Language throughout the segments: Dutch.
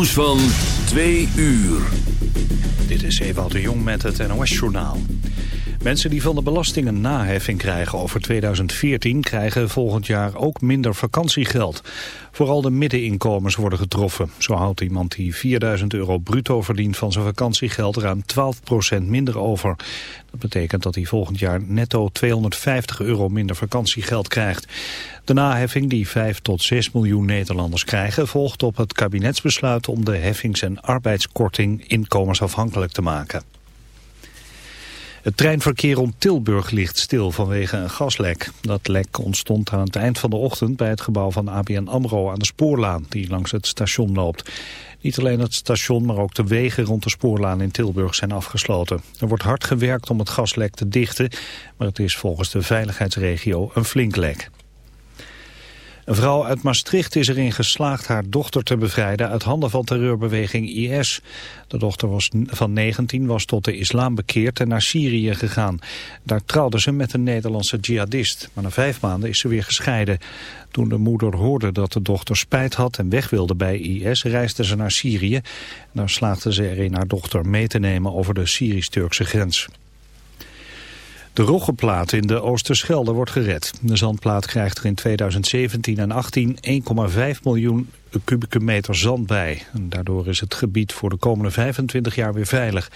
Nieuws van twee uur. Dit is Ewout de Jong met het NOS-journaal. Mensen die van de belastingen naheffing krijgen over 2014... krijgen volgend jaar ook minder vakantiegeld. Vooral de middeninkomens worden getroffen. Zo houdt iemand die 4000 euro bruto verdient van zijn vakantiegeld... ruim 12% minder over. Dat betekent dat hij volgend jaar netto 250 euro minder vakantiegeld krijgt. De naheffing die 5 tot 6 miljoen Nederlanders krijgen... volgt op het kabinetsbesluit om de heffings- en arbeidskorting inkomensafhankelijk te maken. Het treinverkeer rond Tilburg ligt stil vanwege een gaslek. Dat lek ontstond aan het eind van de ochtend bij het gebouw van ABN AMRO aan de spoorlaan die langs het station loopt. Niet alleen het station, maar ook de wegen rond de spoorlaan in Tilburg zijn afgesloten. Er wordt hard gewerkt om het gaslek te dichten, maar het is volgens de veiligheidsregio een flink lek. Een vrouw uit Maastricht is erin geslaagd haar dochter te bevrijden uit handen van terreurbeweging IS. De dochter was van 19 was tot de islam bekeerd en naar Syrië gegaan. Daar trouwde ze met een Nederlandse jihadist, maar na vijf maanden is ze weer gescheiden. Toen de moeder hoorde dat de dochter spijt had en weg wilde bij IS, reisde ze naar Syrië. Daar slaagde ze erin haar dochter mee te nemen over de Syrisch-Turkse grens. De Roggeplaat in de Oosterschelde wordt gered. De zandplaat krijgt er in 2017 en 18 1,5 miljoen kubieke meter zand bij. En daardoor is het gebied voor de komende 25 jaar weer veilig.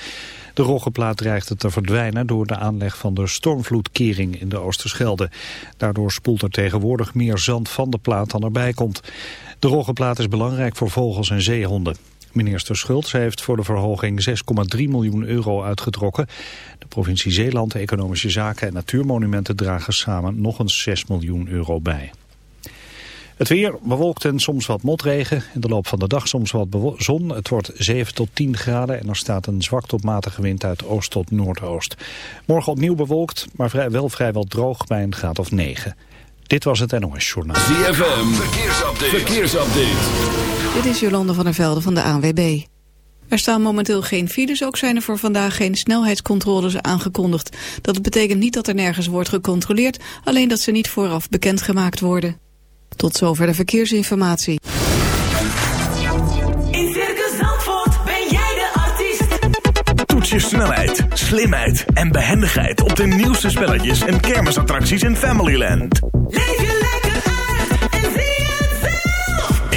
De Roggeplaat dreigt het te verdwijnen door de aanleg van de stormvloedkering in de Oosterschelde. Daardoor spoelt er tegenwoordig meer zand van de plaat dan erbij komt. De Roggeplaat is belangrijk voor vogels en zeehonden. Minister Schultz heeft voor de verhoging 6,3 miljoen euro uitgetrokken. Provincie Zeeland, Economische Zaken en Natuurmonumenten dragen samen nog eens 6 miljoen euro bij. Het weer bewolkt en soms wat motregen. In de loop van de dag soms wat zon. Het wordt 7 tot 10 graden en er staat een zwak tot matige wind uit oost tot noordoost. Morgen opnieuw bewolkt, maar vrij, wel vrijwel droog bij een graad of 9. Dit was het NOS Journaal. ZFM, verkeersupdate. verkeersupdate. Dit is Jolande van der Velde van de ANWB. Er staan momenteel geen files, ook zijn er voor vandaag geen snelheidscontroles aangekondigd. Dat betekent niet dat er nergens wordt gecontroleerd, alleen dat ze niet vooraf bekendgemaakt worden. Tot zover de verkeersinformatie. In Circus Zandvoort ben jij de artiest. Toets je snelheid, slimheid en behendigheid op de nieuwste spelletjes en kermisattracties in Familyland. Leef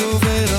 over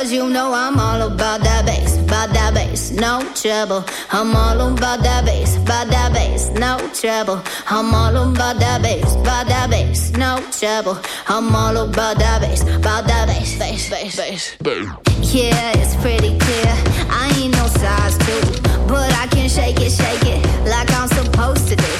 Cause you know I'm all about that bass, about that bass, no trouble. I'm all about that bass, about that bass, no trouble. I'm all about that bass, about that bass, no trouble. I'm all about that bass, about that bass, bass, bass, bass, bass. Yeah, it's pretty clear. I ain't no size two, but I can shake it, shake it like I'm supposed to do.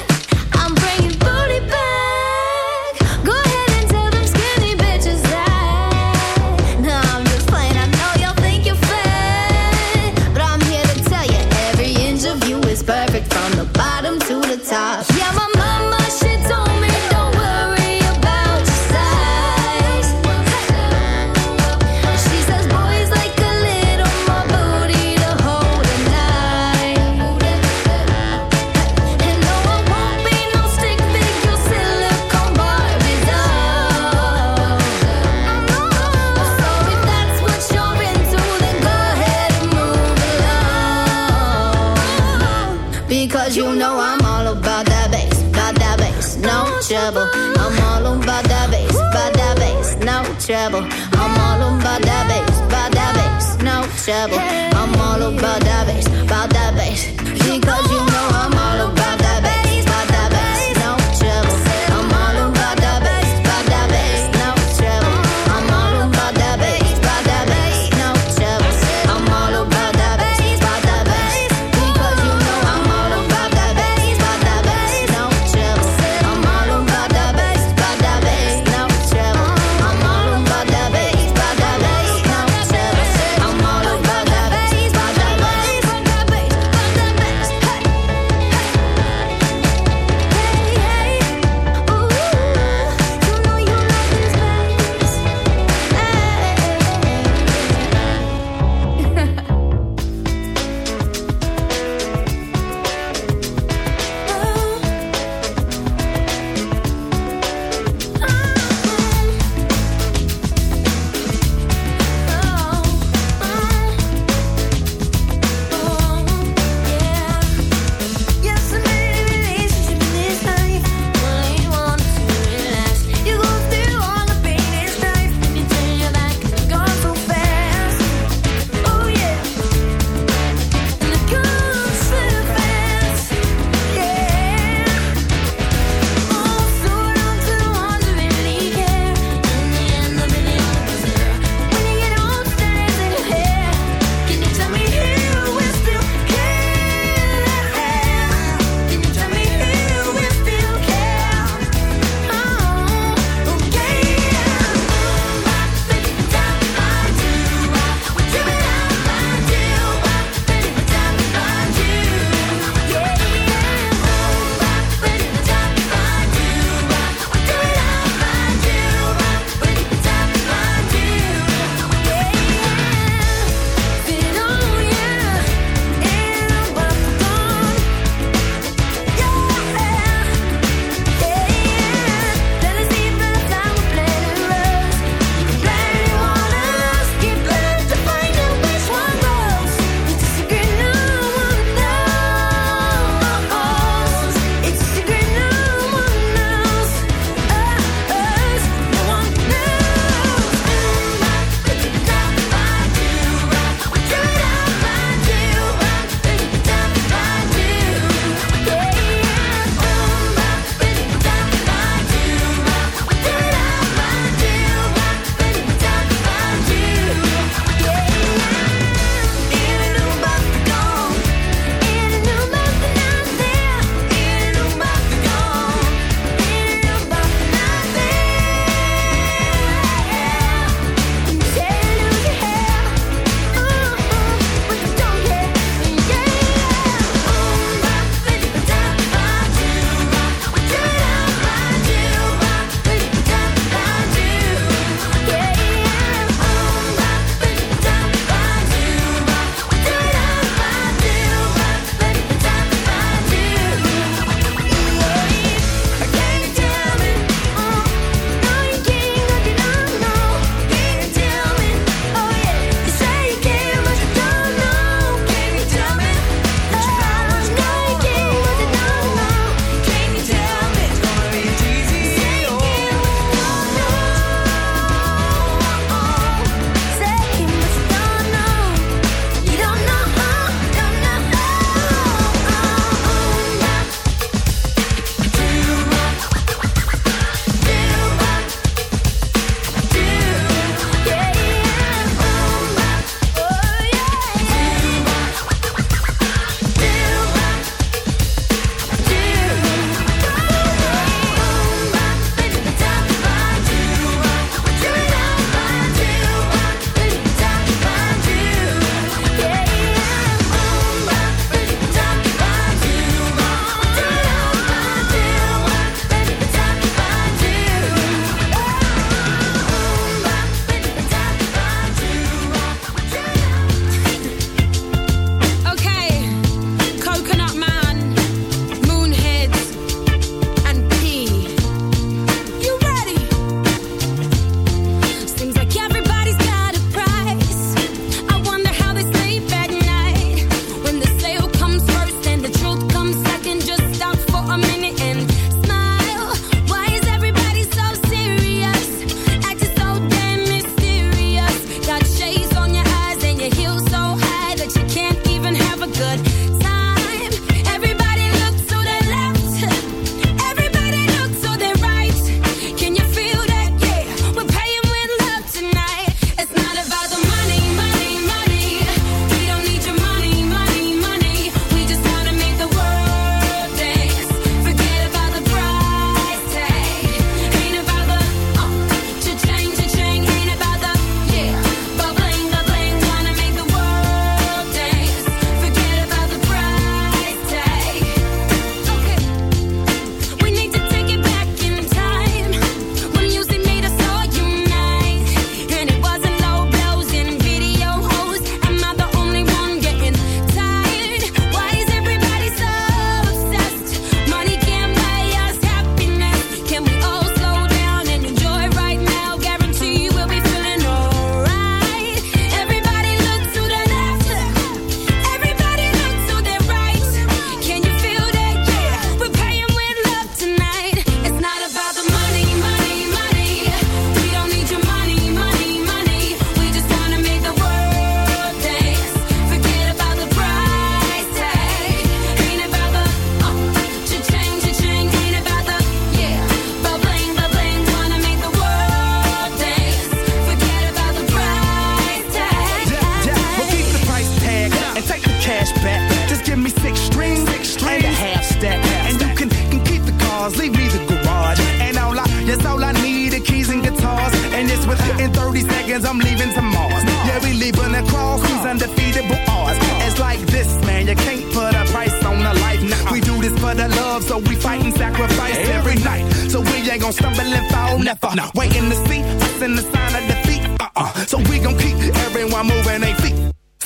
trouble. Hey.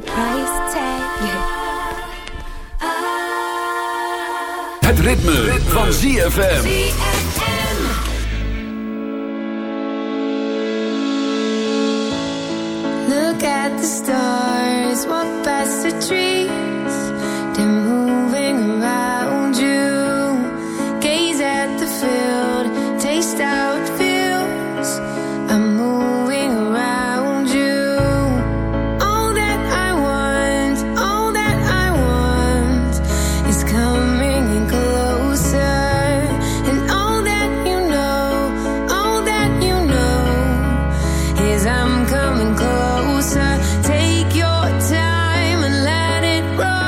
the price tag. Het ritme, ritme. van ZFM. road.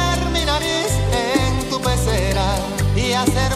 hacer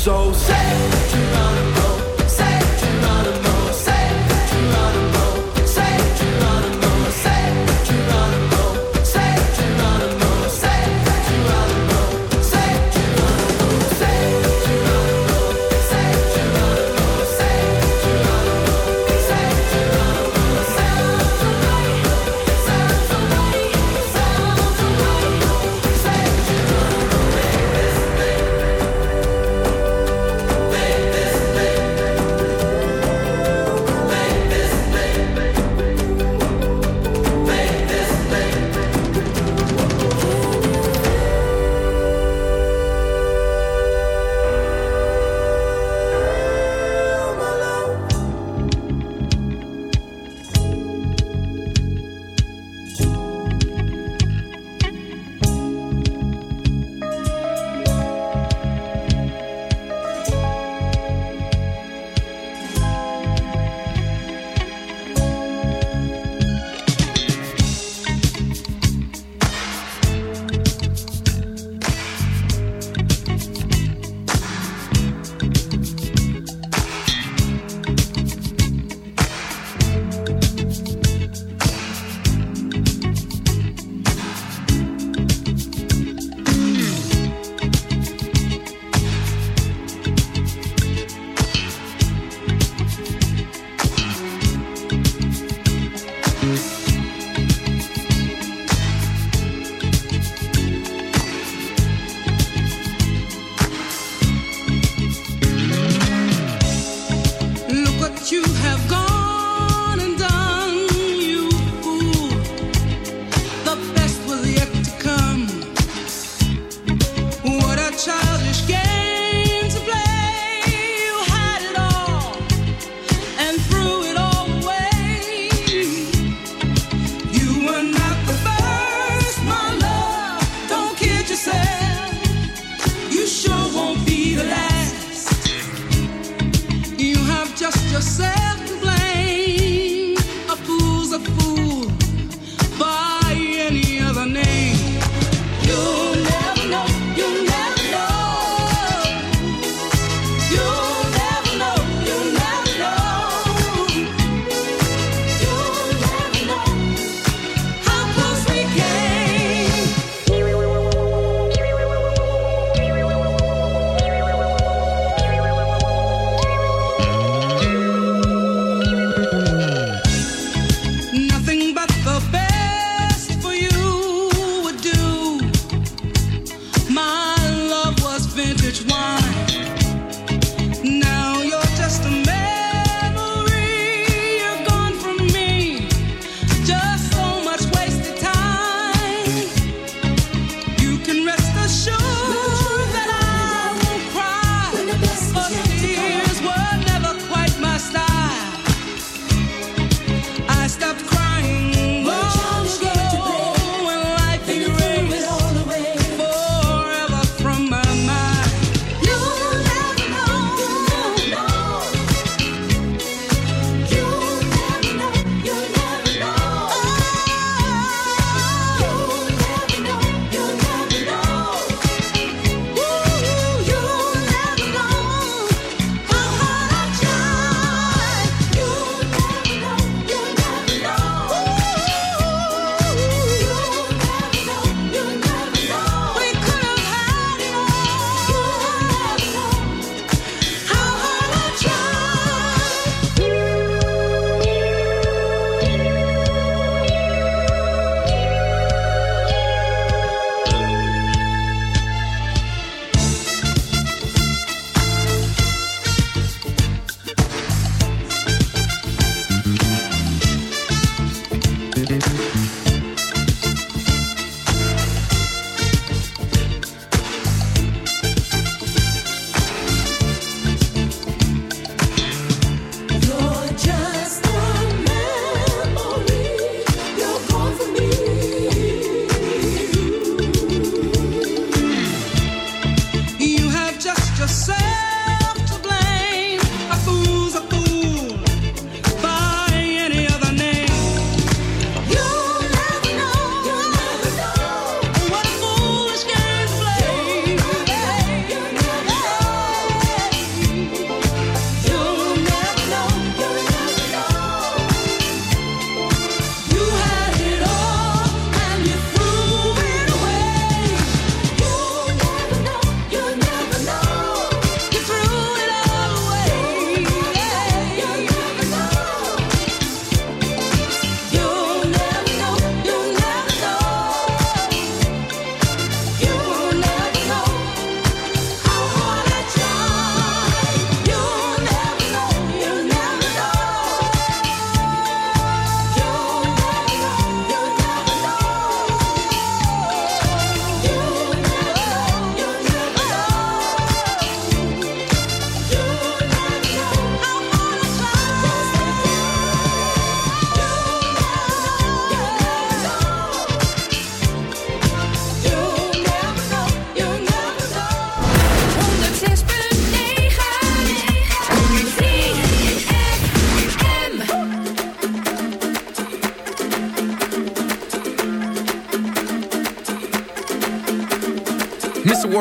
so sad